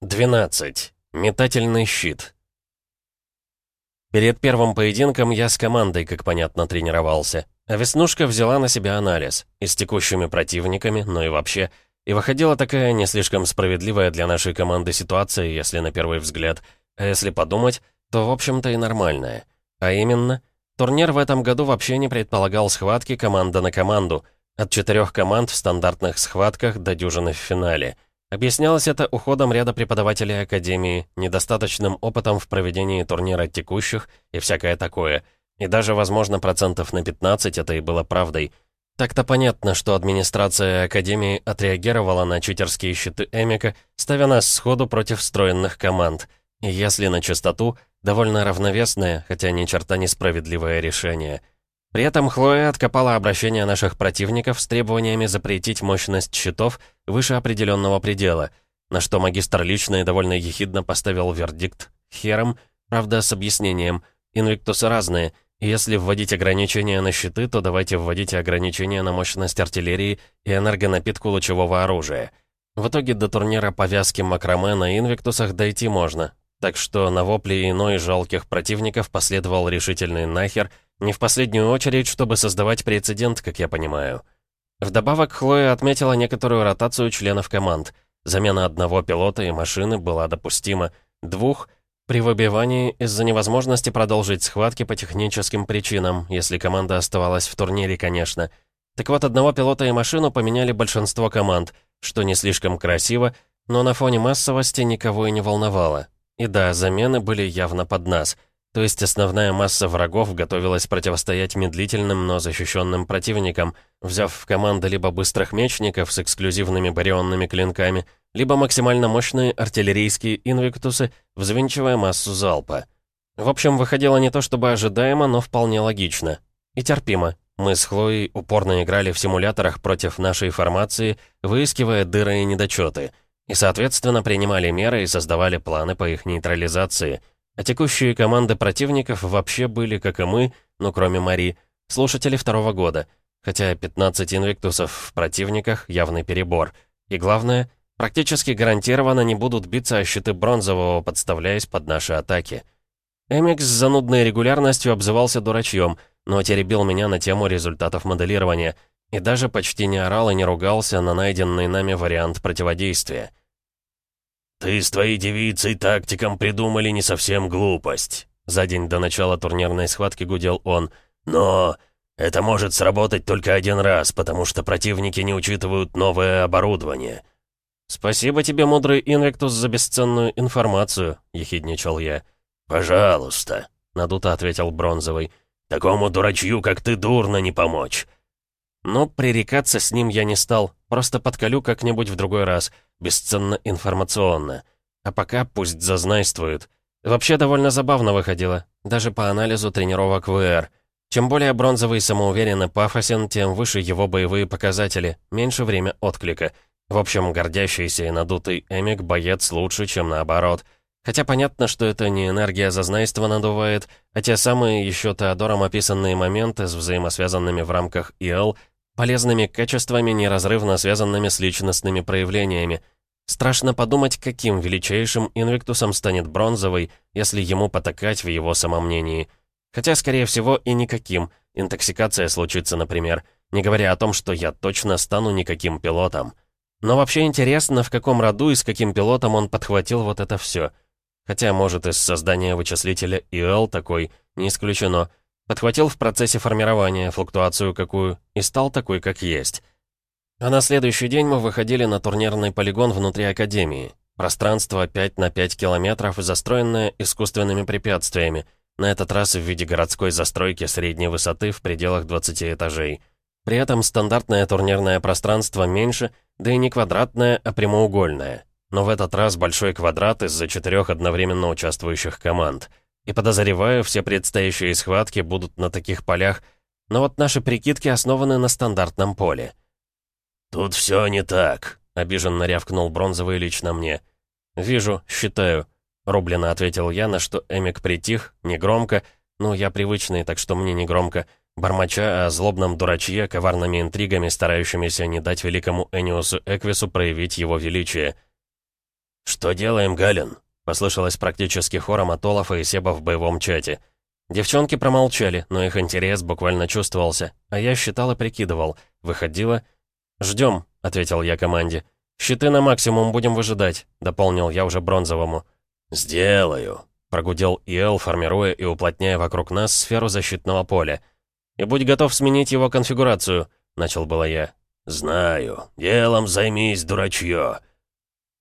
12. Метательный щит. Перед первым поединком я с командой, как понятно, тренировался. А Веснушка взяла на себя анализ. И с текущими противниками, но и вообще. И выходила такая не слишком справедливая для нашей команды ситуация, если на первый взгляд. А если подумать, то в общем-то и нормальная. А именно, турнир в этом году вообще не предполагал схватки команда на команду. От четырех команд в стандартных схватках до дюжины в финале — Объяснялось это уходом ряда преподавателей Академии, недостаточным опытом в проведении турнира текущих и всякое такое. И даже, возможно, процентов на 15 это и было правдой. Так-то понятно, что администрация Академии отреагировала на читерские щиты Эмика, ставя нас сходу против встроенных команд. И если на чистоту, довольно равновесное, хотя ни черта несправедливое решение — при этом Хлоя откопала обращение наших противников с требованиями запретить мощность щитов выше определенного предела, на что магистр лично и довольно ехидно поставил вердикт хером, правда, с объяснением. Инвиктусы разные, если вводить ограничения на щиты, то давайте вводите ограничения на мощность артиллерии и энергонапитку лучевого оружия. В итоге до турнира повязки макраме на инвиктусах дойти можно, так что на вопли иной жалких противников последовал решительный нахер — не в последнюю очередь, чтобы создавать прецедент, как я понимаю. Вдобавок, Хлоя отметила некоторую ротацию членов команд. Замена одного пилота и машины была допустима. Двух — при выбивании из-за невозможности продолжить схватки по техническим причинам, если команда оставалась в турнире, конечно. Так вот, одного пилота и машину поменяли большинство команд, что не слишком красиво, но на фоне массовости никого и не волновало. И да, замены были явно под нас — то есть основная масса врагов готовилась противостоять медлительным, но защищенным противникам, взяв в команды либо быстрых мечников с эксклюзивными барионными клинками, либо максимально мощные артиллерийские инвиктусы, взвинчивая массу залпа. В общем, выходило не то чтобы ожидаемо, но вполне логично. И терпимо. Мы с Хлоей упорно играли в симуляторах против нашей формации, выискивая дыры и недочеты, и, соответственно, принимали меры и создавали планы по их нейтрализации — а текущие команды противников вообще были, как и мы, ну кроме Мари, слушатели второго года. Хотя 15 инвиктусов в противниках — явный перебор. И главное, практически гарантированно не будут биться о щиты бронзового, подставляясь под наши атаки. Эмикс с занудной регулярностью обзывался дурачьем, но теребил меня на тему результатов моделирования и даже почти не орал и не ругался на найденный нами вариант противодействия. «Ты с твоей девицей тактиком придумали не совсем глупость», за день до начала турнирной схватки гудел он. «Но это может сработать только один раз, потому что противники не учитывают новое оборудование». «Спасибо тебе, мудрый Инвектус, за бесценную информацию», — ехидничал я. «Пожалуйста», — надуто ответил Бронзовый. «Такому дурачью, как ты, дурно не помочь». Но пререкаться с ним я не стал, просто подколю как-нибудь в другой раз — бесценно информационно. А пока пусть зазнайствует. Вообще довольно забавно выходило, даже по анализу тренировок ВР. Чем более бронзовый самоуверенно пафосен, тем выше его боевые показатели, меньше время отклика. В общем, гордящийся и надутый Эмик боец лучше, чем наоборот. Хотя понятно, что это не энергия зазнайства надувает, а те самые еще Теодором описанные моменты с взаимосвязанными в рамках ИЛ полезными качествами, неразрывно связанными с личностными проявлениями. Страшно подумать, каким величайшим инвиктусом станет бронзовый, если ему потакать в его самомнении. Хотя, скорее всего, и никаким. Интоксикация случится, например, не говоря о том, что я точно стану никаким пилотом. Но вообще интересно, в каком роду и с каким пилотом он подхватил вот это все. Хотя, может, из создания вычислителя ИЛ такой, не исключено. Подхватил в процессе формирования флуктуацию какую и стал такой, как есть. А на следующий день мы выходили на турнирный полигон внутри Академии. Пространство 5 на 5 километров, застроенное искусственными препятствиями, на этот раз в виде городской застройки средней высоты в пределах 20 этажей. При этом стандартное турнирное пространство меньше, да и не квадратное, а прямоугольное. Но в этот раз большой квадрат из-за четырех одновременно участвующих команд — и подозреваю, все предстоящие схватки будут на таких полях, но вот наши прикидки основаны на стандартном поле. «Тут все не так», — обиженно рявкнул бронзовый лично мне. «Вижу, считаю», — рублено ответил я, на что Эмик притих, негромко, ну, я привычный, так что мне не громко, бормоча о злобном дурачье, коварными интригами, старающимися не дать великому Эниусу Эквису проявить его величие — «Что делаем, Галин?» — послышалось практически хором Олафа и Себа в боевом чате. Девчонки промолчали, но их интерес буквально чувствовался, а я считал и прикидывал. Выходило... «Ждем», — ответил я команде. «Щиты на максимум будем выжидать», — дополнил я уже бронзовому. «Сделаю», — прогудел Иэл, формируя и уплотняя вокруг нас сферу защитного поля. «И будь готов сменить его конфигурацию», — начал было я. «Знаю. Делом займись, дурачье».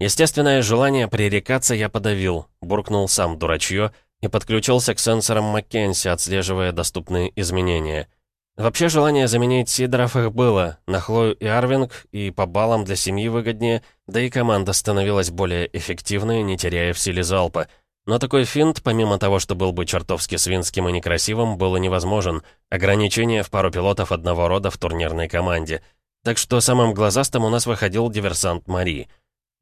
Естественное желание пререкаться я подавил, буркнул сам дурачье и подключился к сенсорам Маккенси, отслеживая доступные изменения. Вообще желание заменить Сидоров их было, на Хлою и Арвинг, и по баллам для семьи выгоднее, да и команда становилась более эффективной, не теряя в силе залпа. Но такой финт, помимо того, что был бы чертовски свинским и некрасивым, было невозможен. Ограничение в пару пилотов одного рода в турнирной команде. Так что самым глазастым у нас выходил диверсант Мари.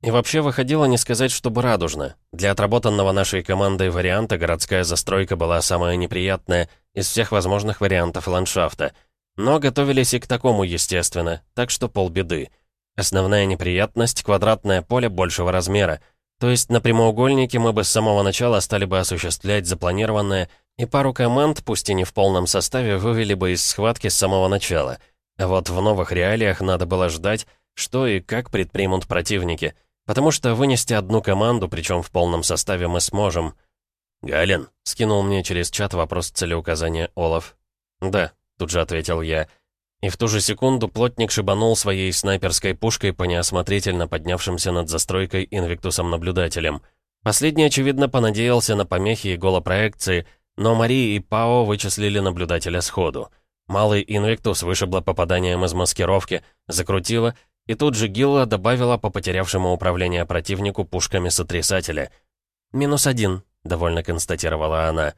И вообще выходило не сказать, чтобы радужно. Для отработанного нашей командой варианта городская застройка была самая неприятная из всех возможных вариантов ландшафта. Но готовились и к такому, естественно, так что полбеды. Основная неприятность — квадратное поле большего размера. То есть на прямоугольнике мы бы с самого начала стали бы осуществлять запланированное, и пару команд, пусть и не в полном составе, вывели бы из схватки с самого начала. А вот в новых реалиях надо было ждать, что и как предпримут противники — Потому что вынести одну команду, причем в полном составе, мы сможем. «Галин», — скинул мне через чат вопрос целеуказания Олаф. «Да», — тут же ответил я. И в ту же секунду плотник шибанул своей снайперской пушкой по неосмотрительно поднявшимся над застройкой инвиктусом-наблюдателем. Последний, очевидно, понадеялся на помехи и голопроекции, но Мари и Пао вычислили наблюдателя сходу. Малый инвиктус вышибло попаданием из маскировки, закрутило — и тут же Гилла добавила по потерявшему управление противнику пушками сотрясателя. «Минус один», — довольно констатировала она.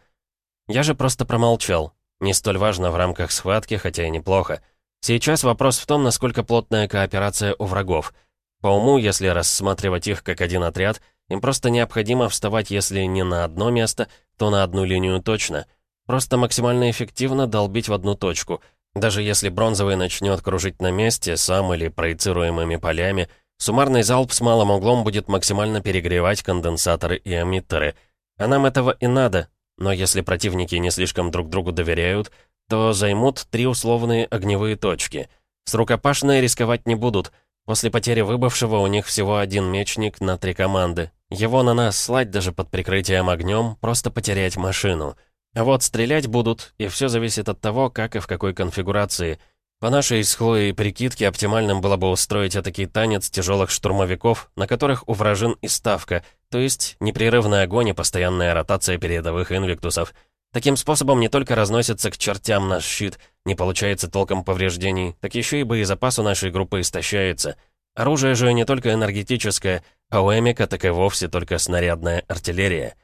Я же просто промолчал. Не столь важно в рамках схватки, хотя и неплохо. Сейчас вопрос в том, насколько плотная кооперация у врагов. По уму, если рассматривать их как один отряд, им просто необходимо вставать, если не на одно место, то на одну линию точно. Просто максимально эффективно долбить в одну точку — даже если бронзовый начнет кружить на месте, сам или проецируемыми полями, суммарный залп с малым углом будет максимально перегревать конденсаторы и эмиттеры. А нам этого и надо. Но если противники не слишком друг другу доверяют, то займут три условные огневые точки. С рукопашной рисковать не будут. После потери выбывшего у них всего один мечник на три команды. Его на нас слать даже под прикрытием огнем, просто потерять машину — вот стрелять будут, и все зависит от того, как и в какой конфигурации. По нашей с Хлоей прикидке оптимальным было бы устроить этакий танец тяжелых штурмовиков, на которых у вражин и ставка, то есть непрерывный огонь и постоянная ротация передовых инвиктусов. Таким способом не только разносится к чертям наш щит, не получается толком повреждений, так еще и боезапас у нашей группы истощается. Оружие же не только энергетическое, а у Эмика так и вовсе только снарядная артиллерия.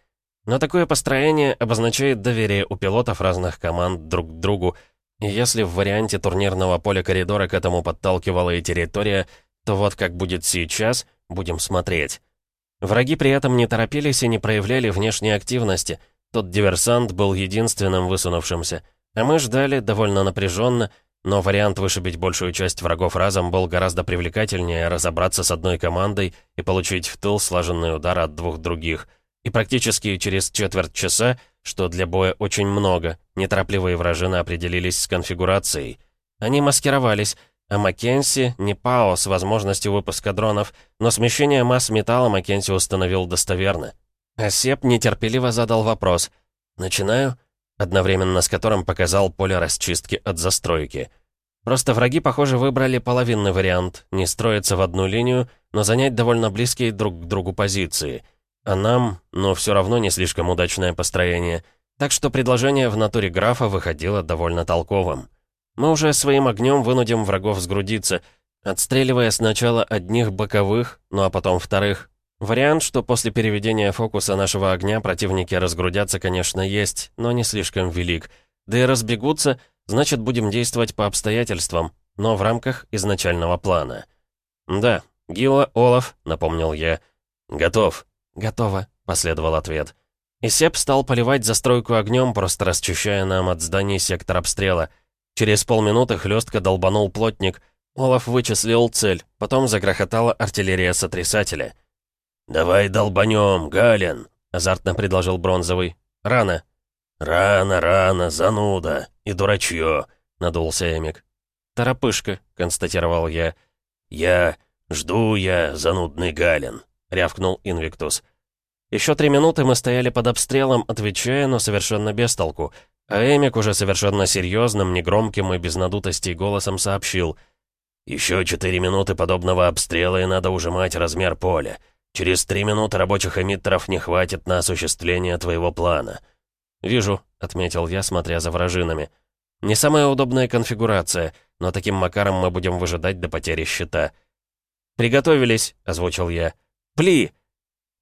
Но такое построение обозначает доверие у пилотов разных команд друг к другу, и если в варианте турнирного поля коридора к этому подталкивала и территория, то вот как будет сейчас, будем смотреть. Враги при этом не торопились и не проявляли внешней активности. Тот диверсант был единственным высунувшимся. А мы ждали довольно напряженно, но вариант вышибить большую часть врагов разом был гораздо привлекательнее разобраться с одной командой и получить в тыл слаженный удар от двух других — и практически через четверть часа, что для боя очень много, неторопливые вражины определились с конфигурацией. Они маскировались, а Маккенси не ПАО с возможностью выпуска дронов, но смещение масс металла Маккенси установил достоверно. Асеп нетерпеливо задал вопрос. «Начинаю?» одновременно с которым показал поле расчистки от застройки. Просто враги, похоже, выбрали половинный вариант, не строиться в одну линию, но занять довольно близкие друг к другу позиции — а нам, но все равно не слишком удачное построение. Так что предложение в натуре графа выходило довольно толковым. Мы уже своим огнем вынудим врагов сгрудиться, отстреливая сначала одних боковых, ну а потом вторых. Вариант, что после переведения фокуса нашего огня противники разгрудятся, конечно, есть, но не слишком велик. Да и разбегутся, значит, будем действовать по обстоятельствам, но в рамках изначального плана. «Да, Гила, Олаф», — напомнил я. «Готов», «Готово», — последовал ответ. И Сеп стал поливать застройку огнем, просто расчищая нам от зданий сектор обстрела. Через полминуты хлестко долбанул плотник. Олаф вычислил цель, потом загрохотала артиллерия сотрясателя. «Давай долбанем, Галин!» — азартно предложил Бронзовый. «Рано». «Рано, рано, зануда и дурачье», — надулся Эмик. «Торопышка», — констатировал я. «Я... жду я, занудный Галин», — рявкнул Инвиктус. Еще три минуты мы стояли под обстрелом, отвечая, но совершенно без толку. А Эмик уже совершенно серьезным, негромким и без надутостей голосом сообщил. «Еще четыре минуты подобного обстрела, и надо ужимать размер поля. Через три минуты рабочих эмиттеров не хватит на осуществление твоего плана». «Вижу», — отметил я, смотря за вражинами. «Не самая удобная конфигурация, но таким макаром мы будем выжидать до потери щита». «Приготовились», — озвучил я. «Пли!»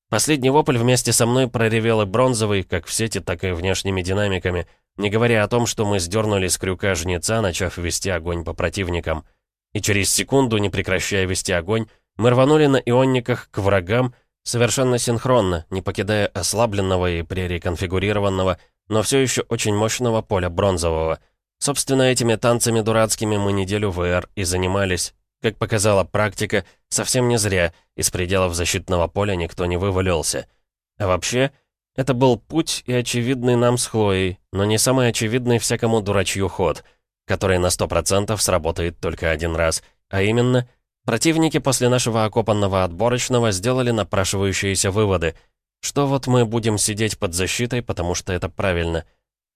Последний вопль вместе со мной проревел и бронзовый, как в сети, так и внешними динамиками, не говоря о том, что мы сдернули с крюка жнеца, начав вести огонь по противникам. И через секунду, не прекращая вести огонь, мы рванули на ионниках к врагам, совершенно синхронно, не покидая ослабленного и пререконфигурированного, но все еще очень мощного поля бронзового. Собственно, этими танцами дурацкими мы неделю ВР и занимались. Как показала практика, совсем не зря, из пределов защитного поля никто не вывалился. А вообще, это был путь и очевидный нам с Хлоей, но не самый очевидный всякому дурачью ход, который на сто процентов сработает только один раз, а именно — Противники после нашего окопанного отборочного сделали напрашивающиеся выводы, что вот мы будем сидеть под защитой, потому что это правильно.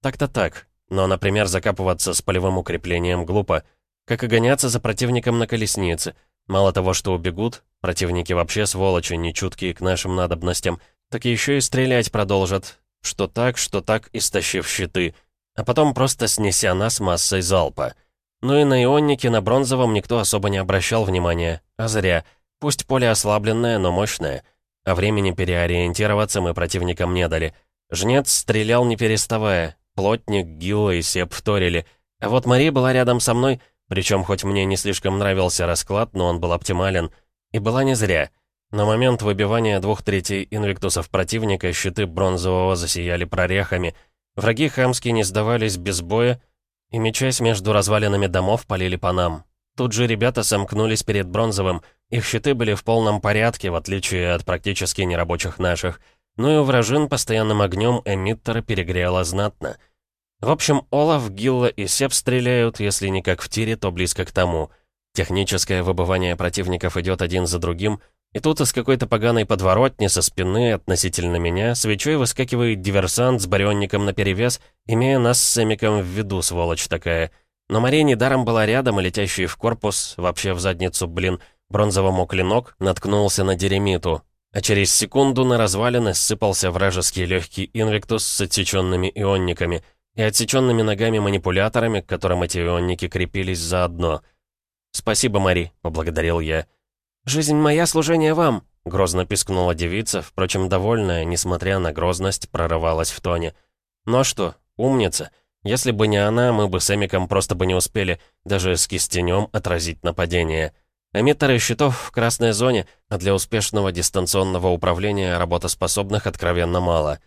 Так-то так, но, например, закапываться с полевым укреплением глупо, как и гоняться за противником на колеснице. Мало того, что убегут, противники вообще сволочи, нечуткие к нашим надобностям, так еще и стрелять продолжат, что так, что так, истощив щиты, а потом просто снеся нас массой залпа. Ну и на ионнике на бронзовом никто особо не обращал внимания. А зря. Пусть поле ослабленное, но мощное. А времени переориентироваться мы противникам не дали. Жнец стрелял не переставая. Плотник, Гилла и Сеп вторили. А вот Мари была рядом со мной, причем хоть мне не слишком нравился расклад, но он был оптимален. И была не зря. На момент выбивания двух третей инвиктусов противника щиты бронзового засияли прорехами. Враги хамски не сдавались без боя, и, мечась между развалинами домов, полили по нам. Тут же ребята сомкнулись перед Бронзовым. Их щиты были в полном порядке, в отличие от практически нерабочих наших. Ну и у вражин постоянным огнем эмиттера перегрело знатно. В общем, Олаф, Гилла и Сеп стреляют, если не как в тире, то близко к тому. Техническое выбывание противников идет один за другим, и тут из какой-то поганой подворотни со спины относительно меня свечой выскакивает диверсант с барионником наперевес, имея нас с Эмиком в виду, сволочь такая. Но Мария недаром была рядом, и летящий в корпус, вообще в задницу, блин, бронзовому клинок, наткнулся на деремиту. А через секунду на развалины сыпался вражеский легкий инвиктус с отсеченными ионниками и отсеченными ногами-манипуляторами, к которым эти ионники крепились заодно. «Спасибо, Мари», — поблагодарил я. «Жизнь моя, служение вам!» — грозно пискнула девица, впрочем, довольная, несмотря на грозность, прорывалась в тоне. «Ну а что, умница. Если бы не она, мы бы с Эмиком просто бы не успели даже с кистенем отразить нападение. Эмиттеры щитов в красной зоне, а для успешного дистанционного управления работоспособных откровенно мало».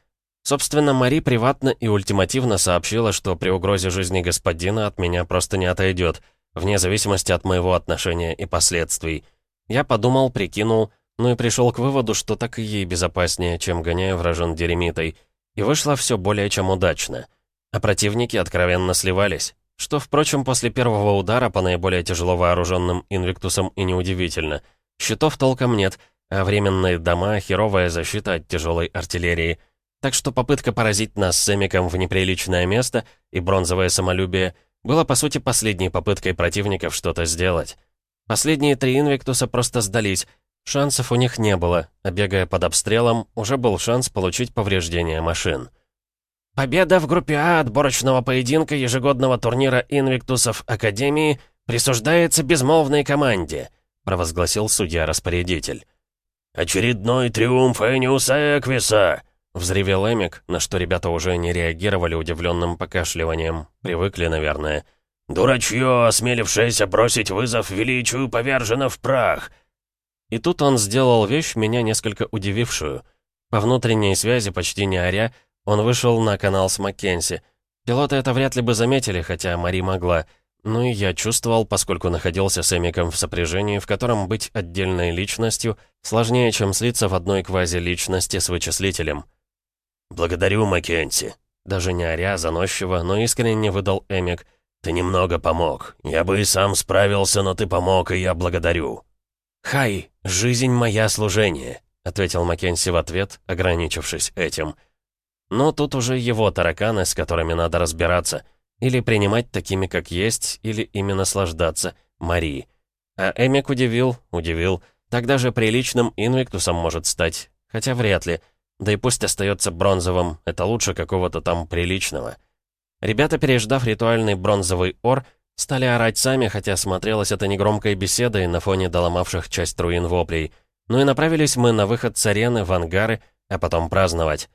Собственно, Мари приватно и ультимативно сообщила, что при угрозе жизни господина от меня просто не отойдет, вне зависимости от моего отношения и последствий. Я подумал, прикинул, ну и пришел к выводу, что так и ей безопаснее, чем гоняя вражен деремитой. И вышло все более чем удачно. А противники откровенно сливались. Что, впрочем, после первого удара по наиболее тяжело вооруженным инвиктусам и неудивительно. Щитов толком нет, а временные дома — херовая защита от тяжелой артиллерии. Так что попытка поразить нас с Эмиком в неприличное место и бронзовое самолюбие была, по сути, последней попыткой противников что-то сделать. Последние три инвиктуса просто сдались. Шансов у них не было, а бегая под обстрелом, уже был шанс получить повреждения машин. Победа в группе А отборочного поединка ежегодного турнира инвиктусов Академии присуждается безмолвной команде, провозгласил судья-распорядитель. «Очередной триумф Эниуса Эквиса!» — взревел Эмик, на что ребята уже не реагировали удивленным покашливанием. Привыкли, наверное. «Дурачье, осмелившееся бросить вызов величию, повержено в прах!» И тут он сделал вещь, меня несколько удивившую. По внутренней связи, почти не оря, он вышел на канал с Маккенси. Пилоты это вряд ли бы заметили, хотя Мари могла. Ну и я чувствовал, поскольку находился с Эмиком в сопряжении, в котором быть отдельной личностью сложнее, чем слиться в одной квази-личности с вычислителем. «Благодарю, Маккенси». Даже не оря, заносчиво, но искренне выдал Эмик. «Ты немного помог. Я бы и сам справился, но ты помог, и я благодарю». «Хай, жизнь моя служение», — ответил Маккенси в ответ, ограничившись этим. Но тут уже его тараканы, с которыми надо разбираться. Или принимать такими, как есть, или ими наслаждаться. Мари. А Эмик удивил, удивил. Так даже приличным инвиктусом может стать. Хотя вряд ли. Да и пусть остается бронзовым, это лучше какого-то там приличного. Ребята, переждав ритуальный бронзовый ор, стали орать сами, хотя смотрелось это негромкой беседой на фоне доломавших часть руин воплей. Ну и направились мы на выход с арены в ангары, а потом праздновать.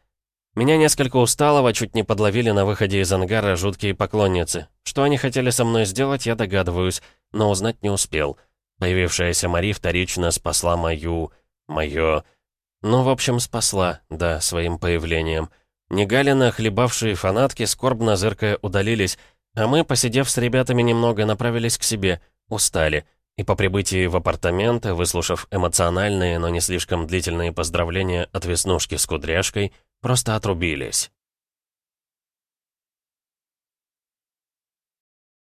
Меня несколько усталого чуть не подловили на выходе из ангара жуткие поклонницы. Что они хотели со мной сделать, я догадываюсь, но узнать не успел. Появившаяся Мари вторично спасла мою... моё... Ну, в общем, спасла, да, своим появлением. Негалина, хлебавшие фанатки, скорбно зыркая удалились, а мы, посидев с ребятами немного, направились к себе, устали. И по прибытии в апартаменты, выслушав эмоциональные, но не слишком длительные поздравления от Веснушки с Кудряшкой, Просто отрубились.